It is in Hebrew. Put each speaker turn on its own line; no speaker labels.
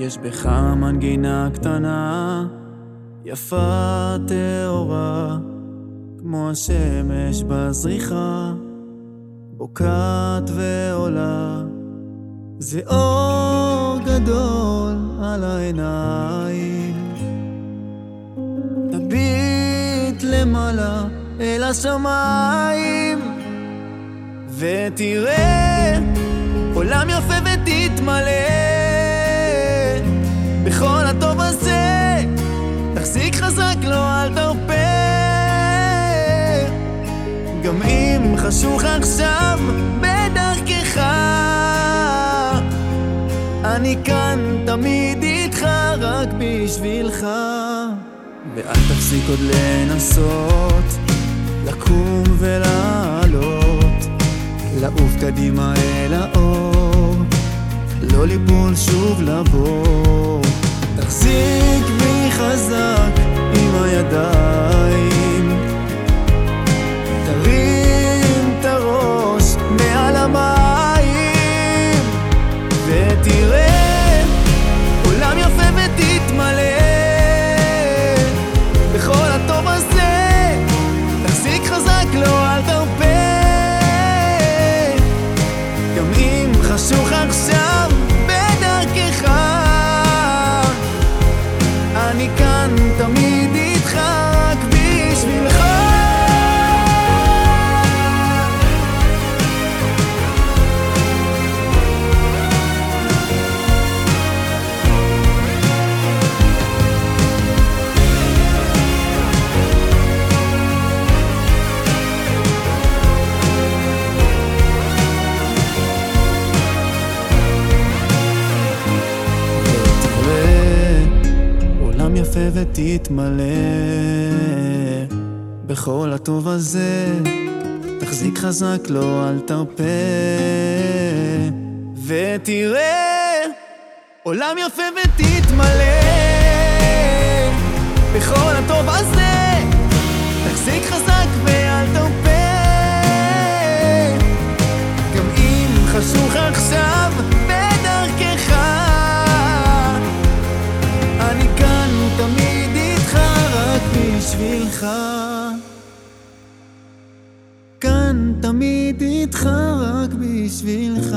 יש בך מנגינה קטנה, יפה טהורה, כמו השמש בזריחה, בוקעת ועולה. זה אור גדול על העיניים, תביט למעלה אל השמיים, ותראה עולם יפה ותתמלא. אני כאן תמיד איתך רק בשבילך. ואל תפסיק עוד לנסות, לקום ולעלות, לעוף קדימה אל האור. לא ליפול שוב לבור. יפה ותתמלא בכל הטוב הזה תחזיק חזק לא אל תרפה. ותראה עולם יפה ותתמלא. בכל הטוב הזה תחזיק חזק ואל תרפה. גם אם חשוך עכשיו בשבילך. כאן תמיד איתך רק בשבילך